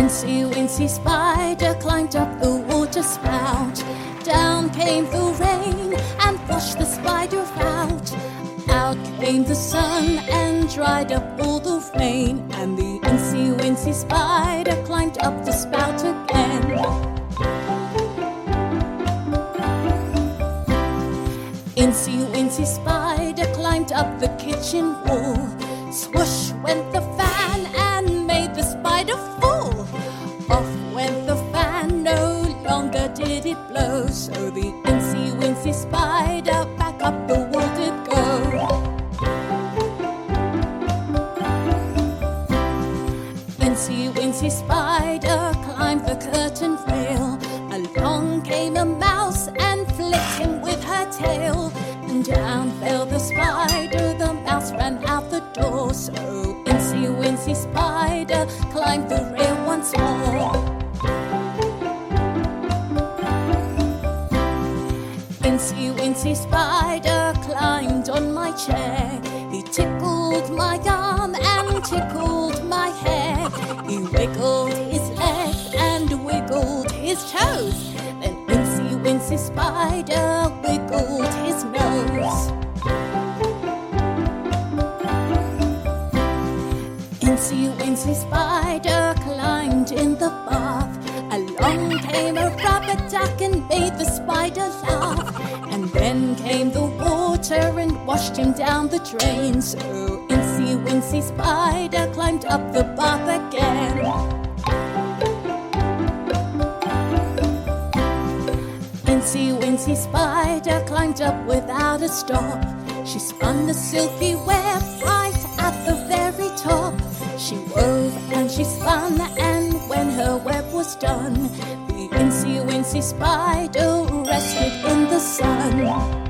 Incy Wincy Spider climbed up the water spout. Down came the rain and washed the spider out. Out came the sun and dried up all the rain. And the Incy Wincy Spider climbed up the spout again. Incy Wincy Spider climbed up the kitchen wall. Swoosh went the So the Incy Wincy Spider back up the wall did go. Incy Wincy Spider climbed the curtain rail. Along came a mouse and flicked him with her tail. And down fell the spider, the mouse ran out the door. So Incy Wincy Spider climbed the rail once more. Incy Wincy Spider climbed on my chair. He tickled my arm and tickled my hair. He wiggled his leg and wiggled his toes. Then Incy Wincy Spider wiggled his nose. Incy Wincy Spider climbed in the bath. Then came the water and washed him down the drain. So Incy Wincy Spider climbed up the bath again. Incy Wincy Spider climbed up without a stop. She spun the silky web right at the very top. She wove and she spun, and when her web was done, the Incy Wincy Spider sun.